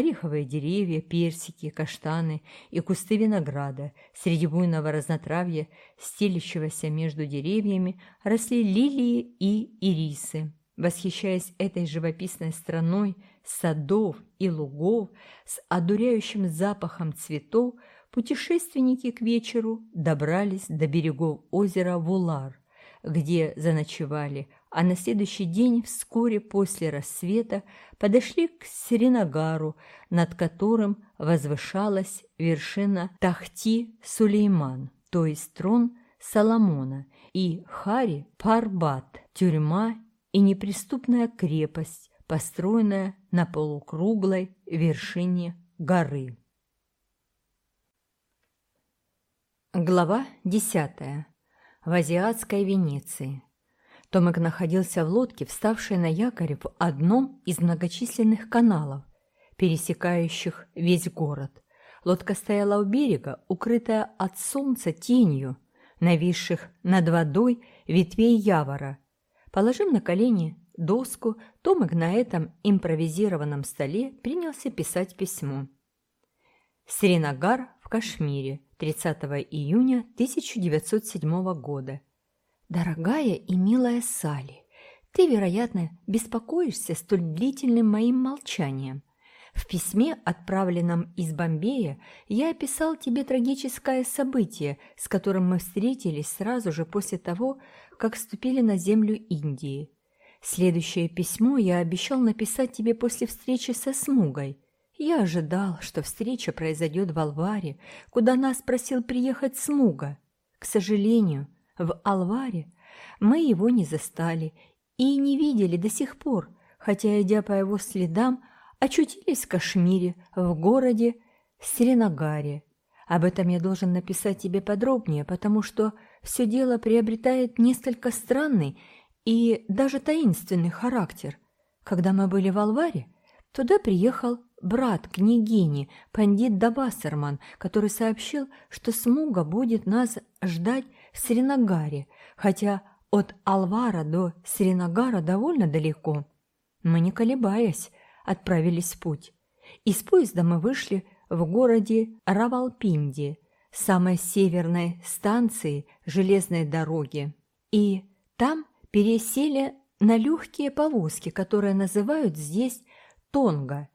ореховые деревья, персики, каштаны и кусты винограда. Среди буйного разнотравья, стелящегося между деревьями, росли лилии и ирисы. Восхищаясь этой живописной страной садов и лугов с одуряющим запахом цветов, путешественники к вечеру добрались до берегов озера Вулар, где заночевали, а на следующий день, вскоре после рассвета, подошли к Сринагару, над которым возвышалась вершина Тахти-Сулейман, то есть трон Соломона, и Хари Парбат, тюрьма и неприступная крепость, построенная на полукруглой вершине горы. Глава десятая. В азиатской Венеции. Томик находился в лодке, вставшей на якоре в одном из многочисленных каналов, пересекающих весь город. Лодка стояла у берега, укрытая от солнца тенью, нависших над водой ветвей явора. Положив на колени доску, Томик на этом импровизированном столе принялся писать письмо. Сринагар в Кашмире, 30 июня 1907 года. «Дорогая и милая Салли, ты, вероятно, беспокоишься столь длительным моим молчанием. В письме, отправленном из Бомбея, я описал тебе трагическое событие, с которым мы встретились сразу же после того, как вступили на землю Индии. Следующее письмо я обещал написать тебе после встречи со Смугой. Я ожидал, что встреча произойдет в Алваре, куда нас просил приехать Смуга. К сожалению, в Алваре мы его не застали и не видели до сих пор, хотя, идя по его следам, очутились в Кашмире, в городе Сринагаре. Об этом я должен написать тебе подробнее, потому что все дело приобретает несколько странный и даже таинственный характер. Когда мы были в Алваре, туда приехал брат княгини, пандит Давасарман, который сообщил, что Смуга будет нас ждать Сринагаре, хотя от Алвара до Сринагара довольно далеко. Мы, не колебаясь, отправились в путь. Из поезда мы вышли в городе Равалпинди, самой северной станции железной дороги, и там пересели на легкие повозки, которые называют здесь Тонга.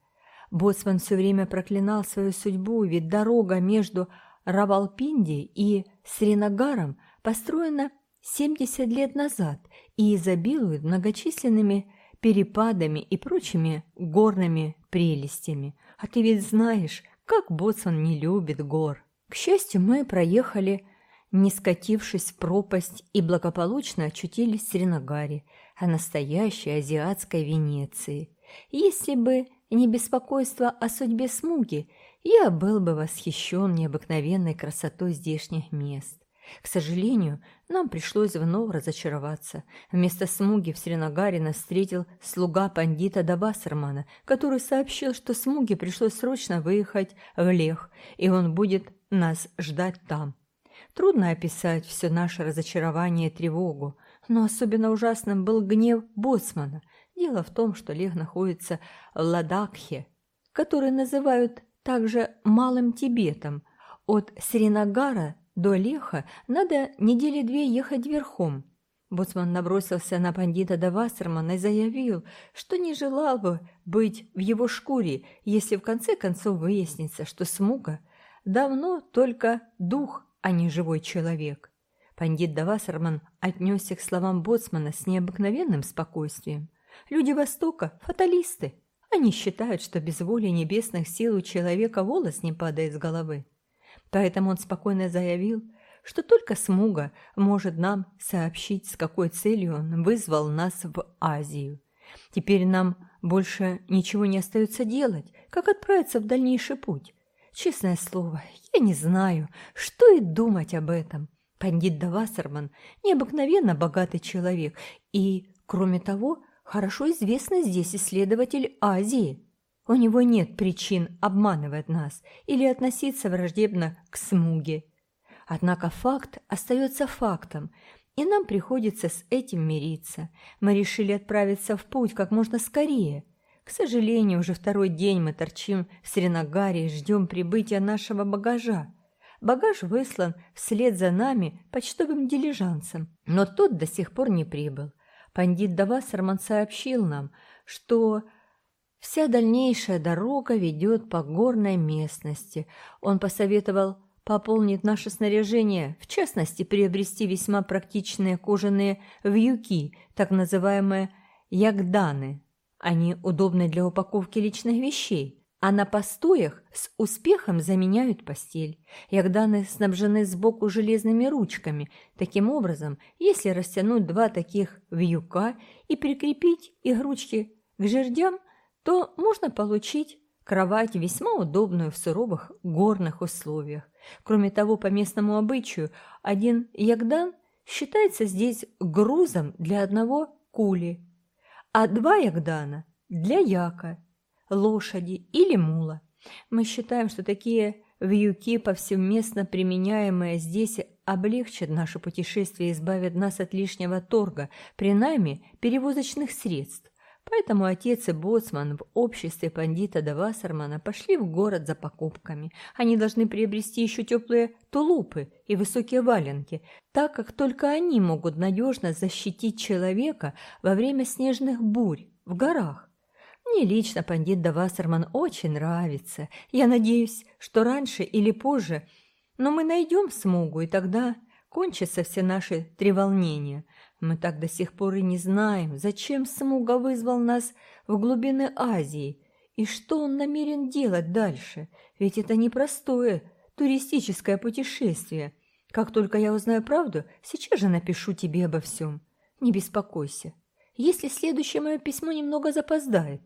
Боцман все время проклинал свою судьбу, ведь дорога между Равалпинди и Сринагаром построена 70 лет назад и изобилует многочисленными перепадами и прочими горными прелестями. А ты ведь знаешь, как Боцман не любит гор. К счастью, мы проехали, не скатившись в пропасть, и благополучно очутились в Сринагаре, а настоящей азиатской Венеции. Если бы не беспокойство о судьбе Смуги, я был бы восхищен необыкновенной красотой здешних мест. К сожалению, нам пришлось вновь разочароваться. Вместо Смуги в Сринагаре нас встретил слуга пандита Дабасармана, который сообщил, что Смуге пришлось срочно выехать в Лех, и он будет нас ждать там. Трудно описать все наше разочарование и тревогу, но особенно ужасным был гнев боцмана – Дело в том, что Лех находится в Ладакхе, который называют также Малым Тибетом. От Сринагара до Леха надо недели две ехать верхом. Боцман набросился на пандита Давасермана и заявил, что не желал бы быть в его шкуре, если в конце концов выяснится, что Смуга давно только дух, а не живой человек. Пандит Давасерман отнесся к словам Боцмана с необыкновенным спокойствием. Люди Востока – фаталисты. Они считают, что без воли небесных сил у человека волос не падает с головы. Поэтому он спокойно заявил, что только Смуга может нам сообщить, с какой целью он вызвал нас в Азию. Теперь нам больше ничего не остается делать, как отправиться в дальнейший путь. Честное слово, я не знаю, что и думать об этом. Пандит Давасарман – необыкновенно богатый человек и, кроме того, хорошо известный здесь исследователь Азии. У него нет причин обманывать нас или относиться враждебно к смуге. Однако факт остается фактом, и нам приходится с этим мириться. Мы решили отправиться в путь как можно скорее. К сожалению, уже второй день мы торчим в Сренагаре и ждем прибытия нашего багажа. Багаж выслан вслед за нами почтовым дилижансом, но тот до сих пор не прибыл. Пандит Давасарман сообщил нам, что вся дальнейшая дорога ведет по горной местности. Он посоветовал пополнить наше снаряжение, в частности, приобрести весьма практичные кожаные вьюки, так называемые ягданы. Они удобны для упаковки личных вещей, а на постоях с успехом заменяют постель. Ягданы снабжены сбоку железными ручками. Таким образом, если растянуть два таких вьюка и прикрепить их ручки к жердям, то можно получить кровать весьма удобную в суровых горных условиях. Кроме того, по местному обычаю, один ягдан считается здесь грузом для одного кули, а два ягдана – для яка – лошади или мула. Мы считаем, что такие вьюки, повсеместно применяемые здесь, облегчат наше путешествие и избавят нас от лишнего торга при найме перевозочных средств. Поэтому отец и боцман в обществе пандита Давасармана пошли в город за покупками. Они должны приобрести еще теплые тулупы и высокие валенки, так как только они могут надежно защитить человека во время снежных бурь в горах. Мне лично пандит Давасарман очень нравится. Я надеюсь, что раньше или позже, но мы найдем смугу, и тогда кончатся все наши треволнения. Мы так до сих пор и не знаем, зачем смуга вызвал нас в глубины Азии и что он намерен делать дальше, ведь это непростое туристическое путешествие. Как только я узнаю правду, сейчас же напишу тебе обо всем. Не беспокойся. Если следующее мое письмо немного запоздает,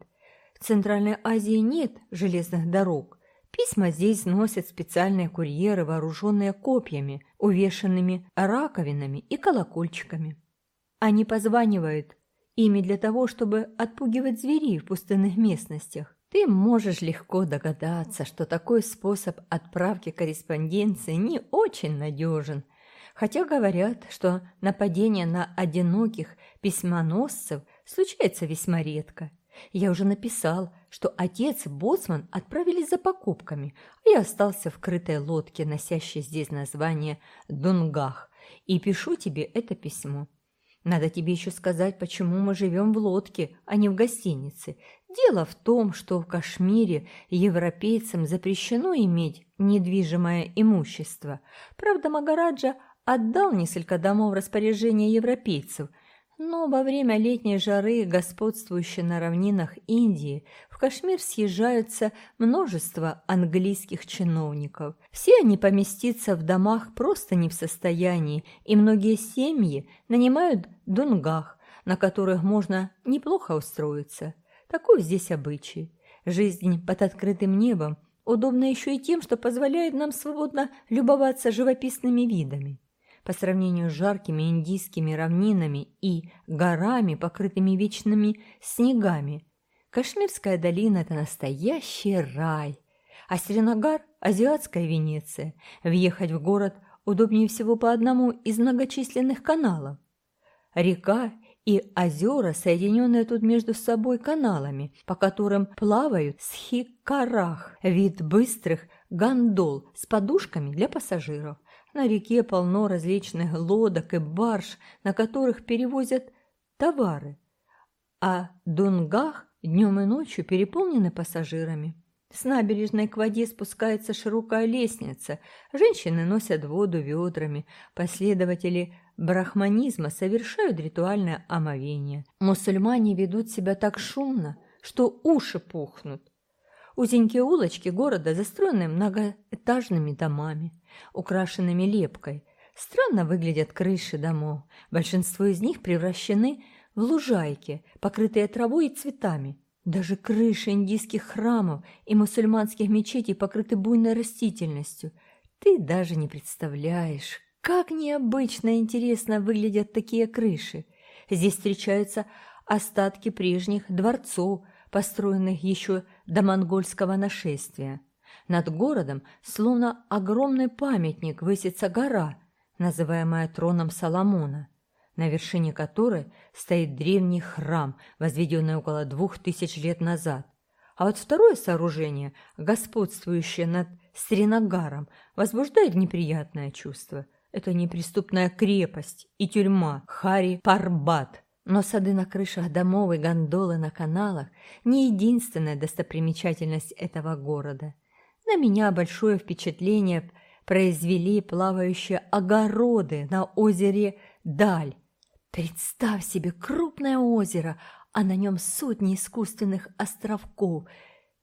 в Центральной Азии нет железных дорог. Письма здесь носят специальные курьеры, вооруженные копьями, увешанными раковинами и колокольчиками. Они позванивают ими для того, чтобы отпугивать зверей в пустынных местностях. Ты можешь легко догадаться, что такой способ отправки корреспонденции не очень надежен, хотя говорят, что нападение на одиноких письмоносцев случается весьма редко. Я уже написал, что отец и боцман отправились за покупками, а я остался в крытой лодке, носящей здесь название «Дунгах», и пишу тебе это письмо. Надо тебе еще сказать, почему мы живем в лодке, а не в гостинице. Дело в том, что в Кашмире европейцам запрещено иметь недвижимое имущество. Правда, Магараджа отдал несколько домов в распоряжение европейцев – но во время летней жары, господствующей на равнинах Индии, Кашмир съезжаются множество английских чиновников. Все они поместиться в домах просто не в состоянии, и многие семьи нанимают дунгах, на которых можно неплохо устроиться. Такой здесь обычай. Жизнь под открытым небом удобна еще и тем, что позволяет нам свободно любоваться живописными видами. По сравнению с жаркими индийскими равнинами и горами, покрытыми вечными снегами, Кашмирская долина – это настоящий рай, а Сринагар – азиатская Венеция. Въехать в город удобнее всего по одному из многочисленных каналов. Река и озера, соединенные тут между собой каналами, по которым плавают схикарах, вид быстрых гондол с подушками для пассажиров – на реке полно различных лодок и барж, на которых перевозят товары, а Дунгах днем и ночью переполнены пассажирами. С набережной к воде спускается широкая лестница, женщины носят воду ведрами, последователи брахманизма совершают ритуальное омовение. Мусульмане ведут себя так шумно, что уши пухнут. Узенькие улочки города застроены многоэтажными домами, украшенными лепкой. Странно выглядят крыши домов. Большинство из них превращены в лужайки, покрытые травой и цветами. Даже крыши индийских храмов и мусульманских мечетей покрыты буйной растительностью. Ты даже не представляешь, как необычно и интересно выглядят такие крыши. Здесь встречаются остатки прежних дворцов, построенных еще до монгольского нашествия. Над городом, словно огромный памятник, высится гора, называемая троном Соломона. На вершине которой стоит древний храм, возведенный около двух тысяч лет назад. А вот второе сооружение, господствующее над Сринагаром, возбуждает неприятное чувство. Это неприступная крепость и тюрьма Хари-Парбат. Но сады на крышах домов и гондолы на каналах – не единственная достопримечательность этого города. На меня большое впечатление произвели плавающие огороды на озере Даль. Представь себе крупное озеро, а на нем сотни искусственных островков.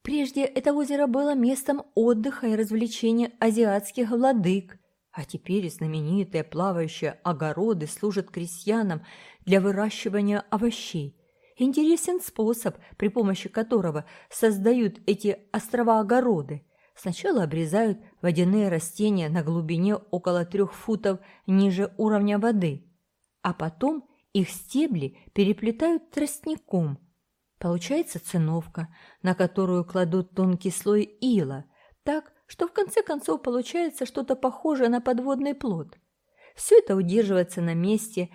Прежде это озеро было местом отдыха и развлечения азиатских владык, а теперь знаменитые плавающие огороды служат крестьянам для выращивания овощей. Интересен способ, при помощи которого создают эти острова-огороды. Сначала обрезают водяные растения на глубине около трех футов ниже уровня воды, а потом их стебли переплетают тростником. Получается циновка, на которую кладут тонкий слой ила, так, что в конце концов получается что-то похожее на подводный плод. Все это удерживается на месте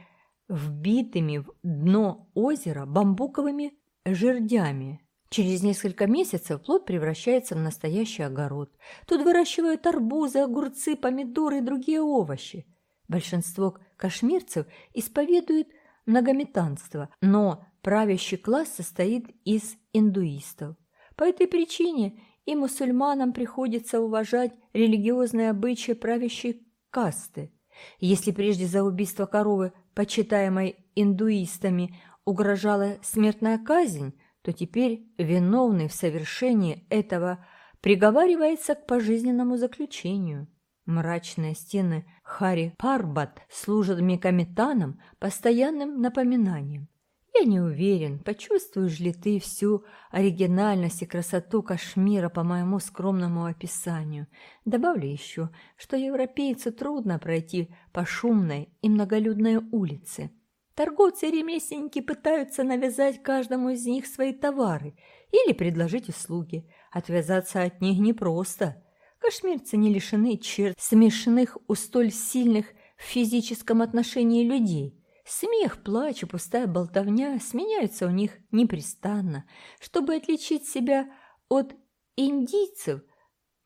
вбитыми в дно озера бамбуковыми жердями. Через несколько месяцев плод превращается в настоящий огород. Тут выращивают арбузы, огурцы, помидоры и другие овощи. Большинство кашмирцев исповедуют многометанство, но правящий класс состоит из индуистов. По этой причине и мусульманам приходится уважать религиозные обычаи правящей касты. Если прежде за убийство коровы, почитаемой индуистами, угрожала смертная казнь, то теперь виновный в совершении этого приговаривается к пожизненному заключению. Мрачные стены Хари Парбат служат Мекаметаном постоянным напоминанием. Я не уверен, почувствуешь ли ты всю оригинальность и красоту Кашмира по моему скромному описанию. Добавлю еще, что европейцу трудно пройти по шумной и многолюдной улице. Торговцы и ремесленники пытаются навязать каждому из них свои товары или предложить услуги. Отвязаться от них непросто. Кашмирцы не лишены черт смешанных у столь сильных в физическом отношении людей. Смех, плач и пустая болтовня сменяются у них непрестанно. Чтобы отличить себя от индийцев,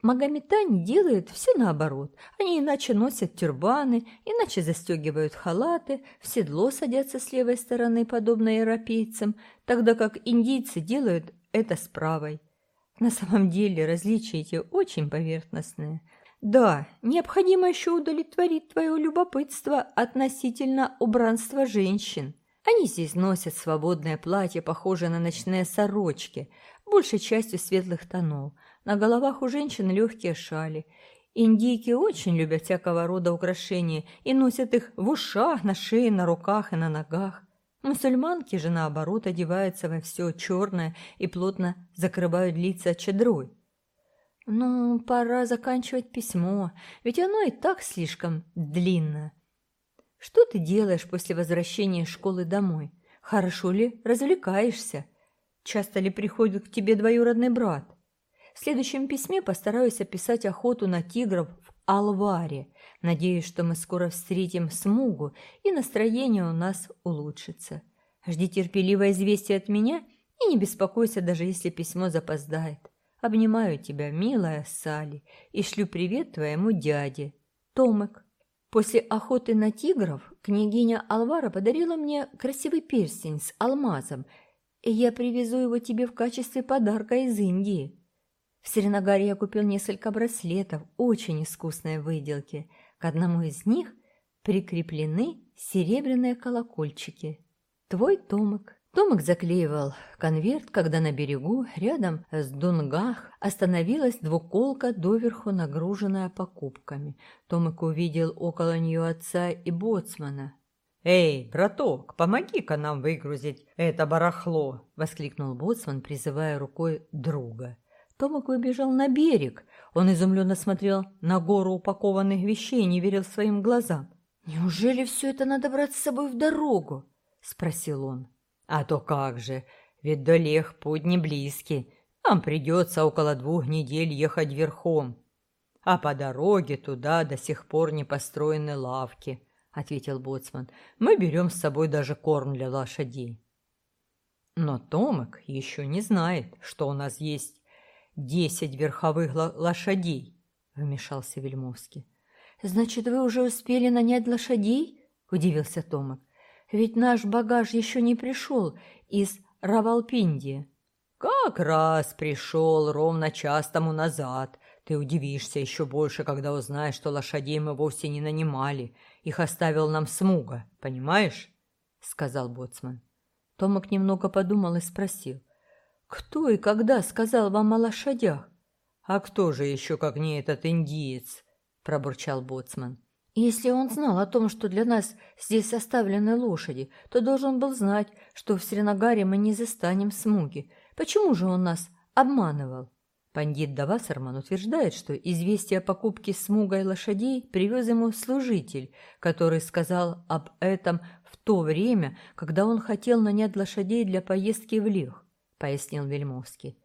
магометане делают все наоборот. Они иначе носят тюрбаны, иначе застегивают халаты, в седло садятся с левой стороны, подобно европейцам, тогда как индийцы делают это с правой. На самом деле различия эти очень поверхностные. Да, необходимо еще удовлетворить твое любопытство относительно убранства женщин. Они здесь носят свободное платье, похожее на ночные сорочки, большей частью светлых тонов. На головах у женщин легкие шали. Индийки очень любят всякого рода украшения и носят их в ушах, на шее, на руках и на ногах. Мусульманки же, наоборот, одеваются во все черное и плотно закрывают лица чадрой. Ну, пора заканчивать письмо, ведь оно и так слишком длинно. Что ты делаешь после возвращения из школы домой? Хорошо ли развлекаешься? Часто ли приходит к тебе двоюродный брат? В следующем письме постараюсь описать охоту на тигров в Алваре. Надеюсь, что мы скоро встретим Смугу, и настроение у нас улучшится. Жди терпеливое известие от меня и не беспокойся, даже если письмо запоздает. Обнимаю тебя, милая Салли, и шлю привет твоему дяде. Томек. После охоты на тигров княгиня Алвара подарила мне красивый перстень с алмазом, и я привезу его тебе в качестве подарка из Индии. В Сиреногаре я купил несколько браслетов очень искусной выделки. К одному из них прикреплены серебряные колокольчики. Твой Томик. Томик заклеивал конверт, когда на берегу, рядом с Дунгах, остановилась двуколка, доверху нагруженная покупками. Томик увидел около нее отца и боцмана. «Эй, браток, помоги-ка нам выгрузить это барахло!» — воскликнул боцман, призывая рукой друга. Томик выбежал на берег. Он изумленно смотрел на гору упакованных вещей и не верил своим глазам. «Неужели все это надо брать с собой в дорогу?» — спросил он. «А то как же, ведь до Лех путь. Нам придется около двух недель ехать верхом. А по дороге туда до сих пор не построены лавки», — ответил боцман. «Мы берем с собой даже корм для лошадей». «Но Томик еще не знает, что у нас есть десять верховых лошадей», — вмешался Вельмовский. «Значит, вы уже успели нанять лошадей?» — удивился Томик. «Ведь наш багаж еще не пришел из Равалпиндии». «Как раз пришел ровно час тому назад. Ты удивишься еще больше, когда узнаешь, что лошадей мы вовсе не нанимали. Их оставил нам Смуга, понимаешь?» — сказал Боцман. Томок немного подумал и спросил. «Кто и когда сказал вам о лошадях?» «А кто же еще, как не этот индиец?» — пробурчал Боцман. «Если он знал о том, что для нас здесь оставлены лошади, то должен был знать, что в Сренагаре мы не застанем смуги. Почему же он нас обманывал?» Пандит Давасарман утверждает, что известие о покупке смугой лошадей привез ему служитель, который сказал об этом в то время, когда он хотел нанять лошадей для поездки в Лех, пояснил Вельмовский.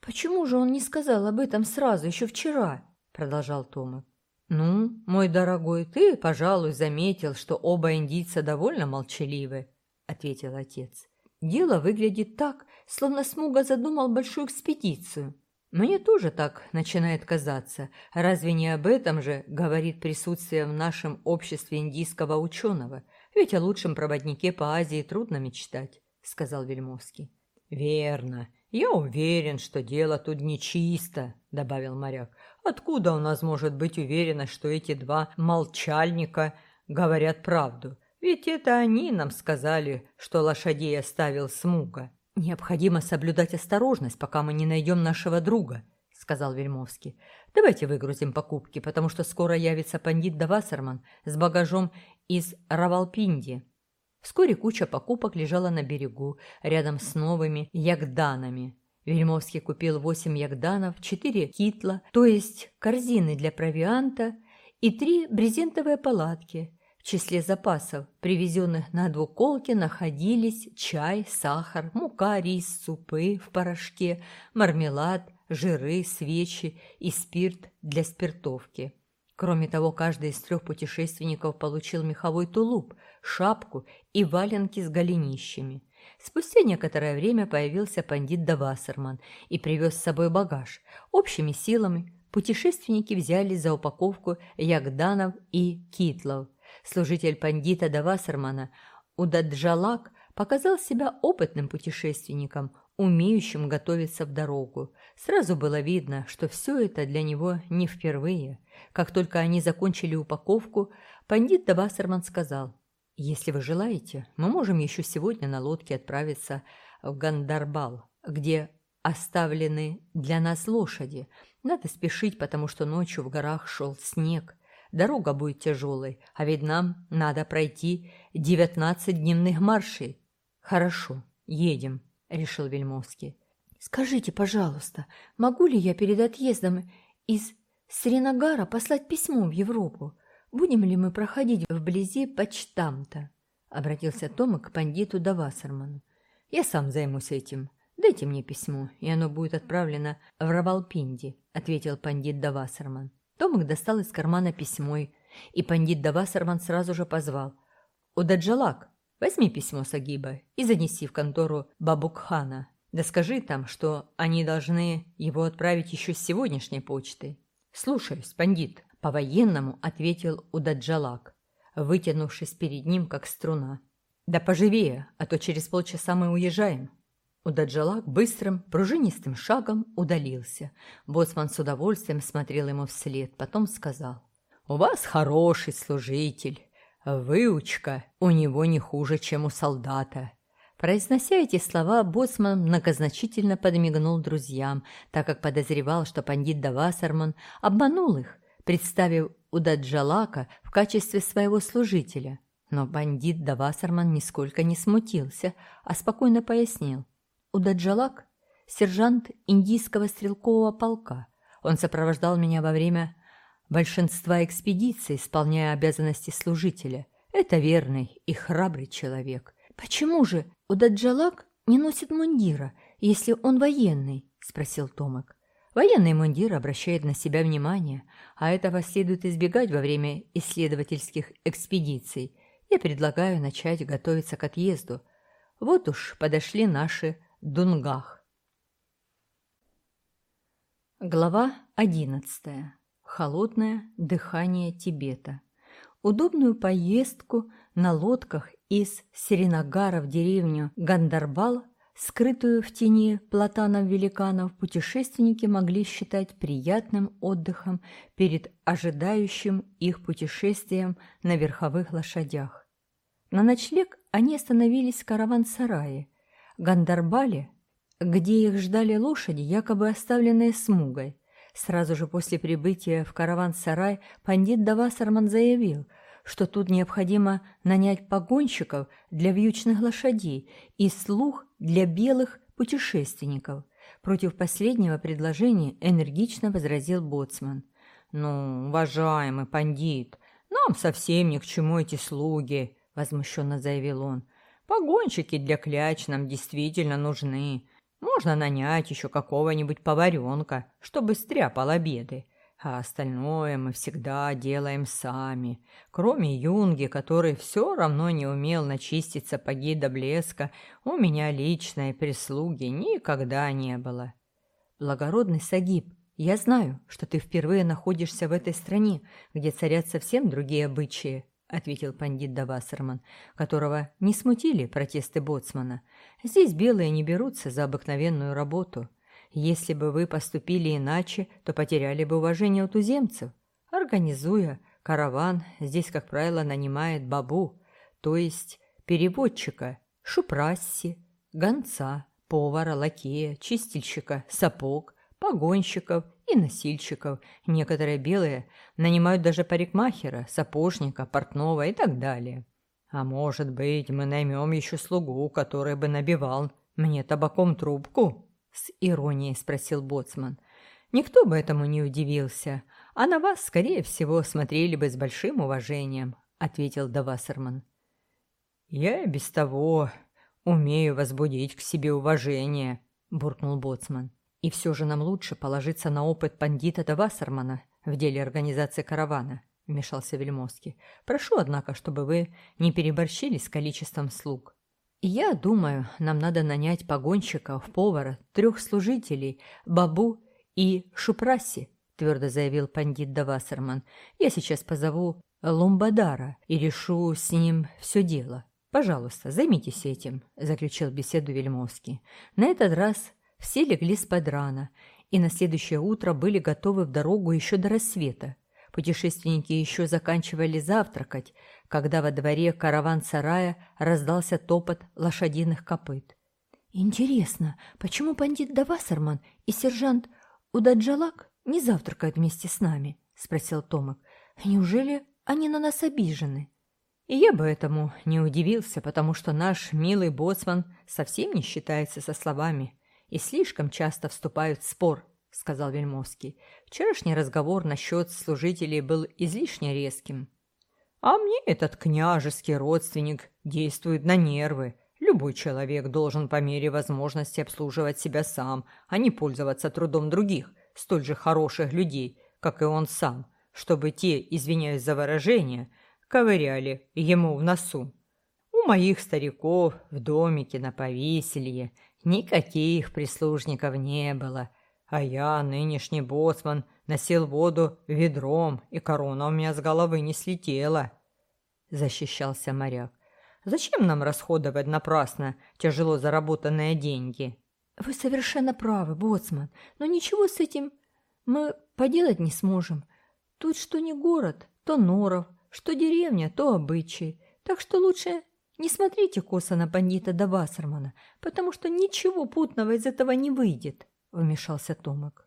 «Почему же он не сказал об этом сразу, еще вчера?» продолжал Томов. «Ну, мой дорогой, ты, пожалуй, заметил, что оба индийца довольно молчаливы», — ответил отец. «Дело выглядит так, словно Смуга задумал большую экспедицию. Мне тоже так начинает казаться. Разве не об этом же говорит присутствие в нашем обществе индийского ученого? Ведь о лучшем проводнике по Азии трудно мечтать, сказал Вельмовский. Верно. Я уверен, что дело тут нечисто, добавил моряк. Откуда у нас может быть уверенность, что эти два молчальника говорят правду? Ведь это они нам сказали, что лошадей оставил Смуга. «Необходимо соблюдать осторожность, пока мы не найдем нашего друга», — сказал Вельмовский. «Давайте выгрузим покупки, потому что скоро явится пандит Давасарман с багажом из Равалпинди». Вскоре куча покупок лежала на берегу, рядом с новыми ягданами. Вельмовский купил восемь ягданов, четыре китла, то есть корзины для провианта, и три брезентовые палатки, в числе запасов, привезенных на двуколке, находились чай, сахар, мука, рис, супы в порошке, мармелад, жиры, свечи и спирт для спиртовки. Кроме того, каждый из трех путешественников получил меховой тулуп, шапку и валенки с голенищами. Спустя некоторое время появился пандит Давасарман и привез с собой багаж. Общими силами путешественники взяли за упаковку ягданов и китлов – Служитель пандита Давасармана Удаджалак показал себя опытным путешественником, умеющим готовиться в дорогу. Сразу было видно, что все это для него не впервые. Как только они закончили упаковку, пандит Давасарман сказал, «Если вы желаете, мы можем еще сегодня на лодке отправиться в Гандарбал, где оставлены для нас лошади. Надо спешить, потому что ночью в горах шел снег. Дорога будет тяжелой, а ведь нам надо пройти девятнадцать дневных маршей. Хорошо, едем, решил Вельмовский. Скажите, пожалуйста, могу ли я перед отъездом из Сринагара послать письмо в Европу? Будем ли мы проходить вблизи почтамта? Обратился Тома к пандиту Давасарману. Я сам займусь этим. Дайте мне письмо, и оно будет отправлено в Равалпинди, ответил пандит Давасарман. Томик достал из кармана письмо, и пандит Давасарман сразу же позвал. «Удаджалак, возьми письмо Сагиба и занеси в контору Бабукхана. Да скажи там, что они должны его отправить еще с сегодняшней почты». «Слушаюсь, пандит», — по-военному ответил Удаджалак, вытянувшись перед ним, как струна. «Да поживее, а то через полчаса мы уезжаем». Удаджалак быстрым, пружинистым шагом удалился. Боцман с удовольствием смотрел ему вслед, потом сказал. «У вас хороший служитель. Выучка у него не хуже, чем у солдата». Произнося эти слова, Боцман многозначительно подмигнул друзьям, так как подозревал, что пандит Давасарман обманул их, представив Удаджалака в качестве своего служителя. Но бандит Давасарман нисколько не смутился, а спокойно пояснил – Удаджалак – сержант индийского стрелкового полка. Он сопровождал меня во время большинства экспедиций, исполняя обязанности служителя. Это верный и храбрый человек. «Почему же Удаджалак не носит мундира, если он военный?» – спросил Томак. Военный мундир обращает на себя внимание, а этого следует избегать во время исследовательских экспедиций. Я предлагаю начать готовиться к отъезду. Вот уж подошли наши дунгах. Глава одиннадцатая. Холодное дыхание Тибета. Удобную поездку на лодках из Серенагара в деревню Гандарбал, скрытую в тени платанов-великанов, путешественники могли считать приятным отдыхом перед ожидающим их путешествием на верховых лошадях. На ночлег они остановились в караван-сарае, Гандарбале, где их ждали лошади, якобы оставленные смугой. Сразу же после прибытия в караван-сарай пандит Давасарман заявил, что тут необходимо нанять погонщиков для вьючных лошадей и слух для белых путешественников. Против последнего предложения энергично возразил боцман. «Ну, уважаемый пандит, нам совсем ни к чему эти слуги», – возмущенно заявил он. «Погонщики для кляч нам действительно нужны. Можно нанять еще какого-нибудь поваренка, чтобы стряпал обеды. А остальное мы всегда делаем сами. Кроме Юнги, который все равно не умел начистить сапоги до блеска, у меня личной прислуги никогда не было. Благородный Сагиб, я знаю, что ты впервые находишься в этой стране, где царят совсем другие обычаи, — ответил пандит Давасарман, которого не смутили протесты боцмана. «Здесь белые не берутся за обыкновенную работу. Если бы вы поступили иначе, то потеряли бы уважение у туземцев. Организуя караван, здесь, как правило, нанимает бабу, то есть переводчика, шупрасси, гонца, повара, лакея, чистильщика, сапог, погонщиков и носильщиков. Некоторые белые нанимают даже парикмахера, сапожника, портного и так далее. А может быть, мы наймем еще слугу, который бы набивал мне табаком трубку? С иронией спросил боцман. Никто бы этому не удивился, а на вас, скорее всего, смотрели бы с большим уважением, ответил Давасерман. Я и без того умею возбудить к себе уважение, буркнул боцман. И все же нам лучше положиться на опыт пандита Давасармана в деле организации каравана, вмешался Вельмовский. Прошу, однако, чтобы вы не переборщили с количеством слуг. Я думаю, нам надо нанять погонщиков, повара, трех служителей, бабу и шупраси, твердо заявил пандит Давасарман. Я сейчас позову Ломбадара и решу с ним все дело. «Пожалуйста, займитесь этим», – заключил беседу Вельмовский. На этот раз все легли спать рано, и на следующее утро были готовы в дорогу еще до рассвета. Путешественники еще заканчивали завтракать, когда во дворе караван-сарая раздался топот лошадиных копыт. «Интересно, почему пандит Давасарман и сержант Удаджалак не завтракают вместе с нами?» – спросил Томик. «Неужели они на нас обижены?» И я бы этому не удивился, потому что наш милый боцман совсем не считается со словами и слишком часто вступают в спор», — сказал Вельмовский. «Вчерашний разговор насчет служителей был излишне резким». «А мне этот княжеский родственник действует на нервы. Любой человек должен по мере возможности обслуживать себя сам, а не пользоваться трудом других, столь же хороших людей, как и он сам, чтобы те, извиняюсь за выражение, ковыряли ему в носу. У моих стариков в домике на повеселье Никаких прислужников не было, а я, нынешний боцман, носил воду ведром, и корона у меня с головы не слетела. Защищался моряк. Зачем нам расходовать напрасно тяжело заработанные деньги? Вы совершенно правы, боцман, но ничего с этим мы поделать не сможем. Тут что не город, то норов, что деревня, то обычай. Так что лучше не смотрите косо на бандита до Вассермана, потому что ничего путного из этого не выйдет, — вмешался Томик.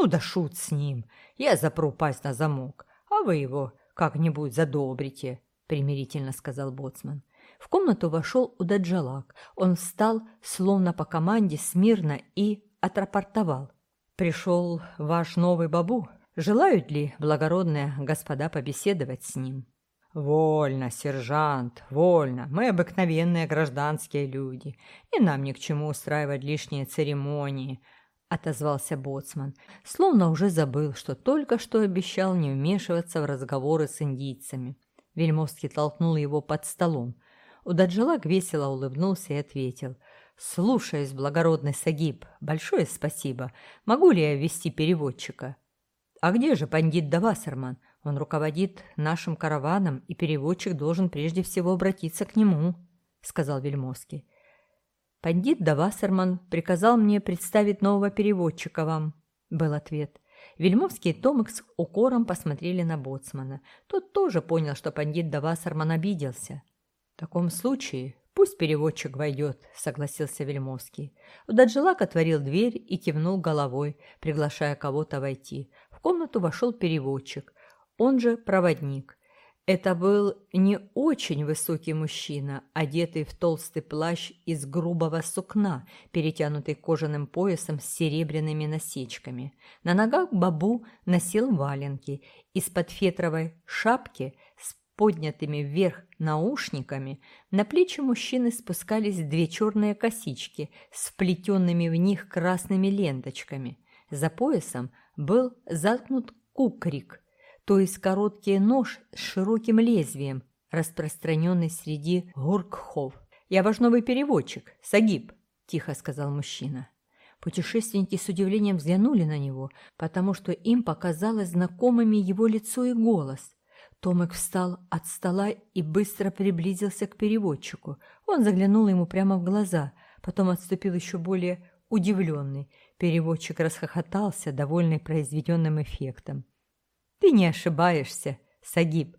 Ну да шут с ним, я запру пасть на замок, а вы его как-нибудь задобрите, — примирительно сказал Боцман. В комнату вошел Удаджалак. Он встал, словно по команде, смирно и отрапортовал. «Пришел ваш новый бабу. Желают ли благородные господа побеседовать с ним?» «Вольно, сержант, вольно. Мы обыкновенные гражданские люди, и нам ни к чему устраивать лишние церемонии», — отозвался боцман, словно уже забыл, что только что обещал не вмешиваться в разговоры с индийцами. Вельмовский толкнул его под столом. Удаджилак весело улыбнулся и ответил. «Слушаюсь, благородный Сагиб, большое спасибо. Могу ли я ввести переводчика?» «А где же пандит Давасарман? Он руководит нашим караваном, и переводчик должен прежде всего обратиться к нему», — сказал Вельмовский. «Пандит Давасарман приказал мне представить нового переводчика вам», — был ответ. Вельмовский и Томик укором посмотрели на боцмана. Тот тоже понял, что пандит Давасарман обиделся. «В таком случае пусть переводчик войдет», — согласился Вельмовский. Удаджилак отворил дверь и кивнул головой, приглашая кого-то войти. В комнату вошел переводчик, он же проводник. Это был не очень высокий мужчина, одетый в толстый плащ из грубого сукна, перетянутый кожаным поясом с серебряными насечками. На ногах Бабу носил валенки. Из-под фетровой шапки с поднятыми вверх наушниками на плечи мужчины спускались две черные косички с вплетенными в них красными ленточками. За поясом был заткнут кукрик – то есть короткий нож с широким лезвием, распространенный среди гуркхов. «Я ваш новый переводчик, Сагиб», – тихо сказал мужчина. Путешественники с удивлением взглянули на него, потому что им показалось знакомыми его лицо и голос. Томик встал от стола и быстро приблизился к переводчику. Он заглянул ему прямо в глаза, потом отступил еще более удивленный. Переводчик расхохотался, довольный произведенным эффектом. Ты не ошибаешься, Сагиб.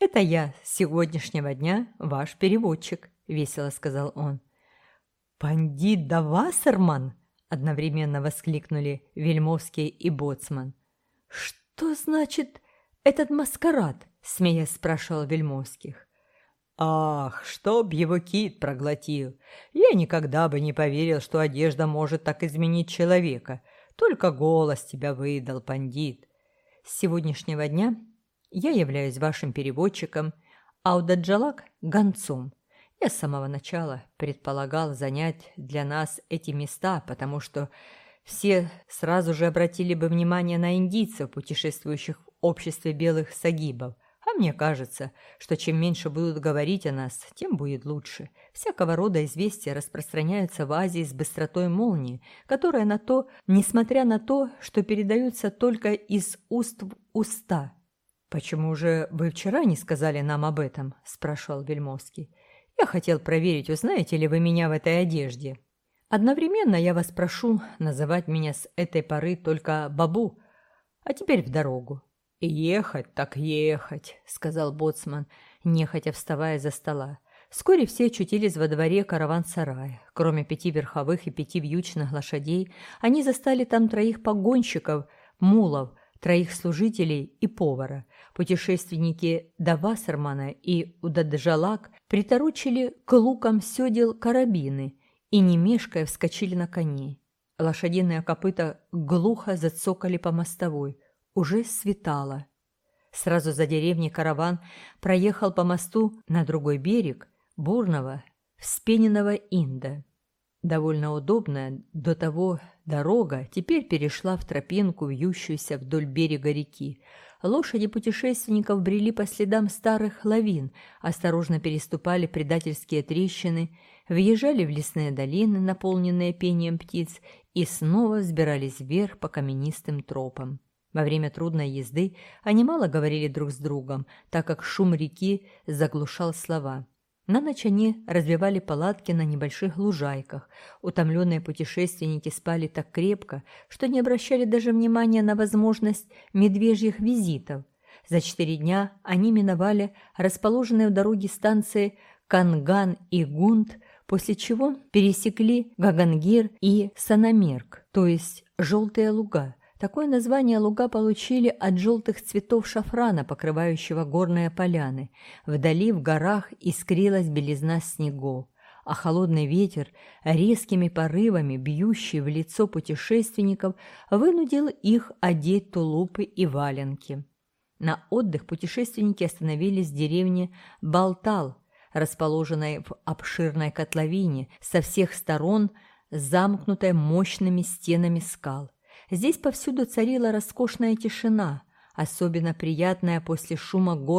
Это я с сегодняшнего дня ваш переводчик, весело сказал он. Пандит Давасарман! одновременно воскликнули Вельмовский и Боцман. Что значит этот маскарад? смеясь спрашивал Вельмовских. Ах, чтоб его кит проглотил! Я никогда бы не поверил, что одежда может так изменить человека. Только голос тебя выдал, пандит. С сегодняшнего дня я являюсь вашим переводчиком, а Аудаджалак – гонцом. Я с самого начала предполагал занять для нас эти места, потому что все сразу же обратили бы внимание на индийцев, путешествующих в обществе белых сагибов. Мне кажется, что чем меньше будут говорить о нас, тем будет лучше. Всякого рода известия распространяются в Азии с быстротой молнии, которая на то, несмотря на то, что передаются только из уст в уста. «Почему же вы вчера не сказали нам об этом?» – спрашивал Вельмовский. «Я хотел проверить, узнаете ли вы меня в этой одежде. Одновременно я вас прошу называть меня с этой поры только Бабу, а теперь в дорогу». «Ехать так ехать», – сказал Боцман, нехотя вставая за стола. Вскоре все очутились во дворе караван-сарая. Кроме пяти верховых и пяти вьючных лошадей, они застали там троих погонщиков, мулов, троих служителей и повара. Путешественники Давасармана и Удаджалак приторочили к лукам сёдел карабины и, не мешкая, вскочили на коней. Лошадиные копыта глухо зацокали по мостовой. Уже светало. Сразу за деревней караван проехал по мосту на другой берег – бурного, вспененного инда. Довольно удобная до того дорога теперь перешла в тропинку, вьющуюся вдоль берега реки. Лошади путешественников брели по следам старых лавин, осторожно переступали предательские трещины, въезжали в лесные долины, наполненные пением птиц, и снова взбирались вверх по каменистым тропам. Во время трудной езды они мало говорили друг с другом, так как шум реки заглушал слова – на ночь они разбивали палатки на небольших лужайках. Утомленные путешественники спали так крепко, что не обращали даже внимания на возможность медвежьих визитов. За четыре дня они миновали расположенные в дороге станции Канган и Гунт, после чего пересекли Гагангир и Санамерк, то есть Желтые луга. Такое название луга получили от желтых цветов шафрана, покрывающего горные поляны. Вдали в горах искрилась белизна снегов, а холодный ветер, резкими порывами, бьющий в лицо путешественников, вынудил их одеть тулупы и валенки. На отдых путешественники остановились в деревне Балтал, расположенной в обширной котловине, со всех сторон замкнутое мощными стенами скал. Здесь повсюду царила роскошная тишина, особенно приятная после шума горных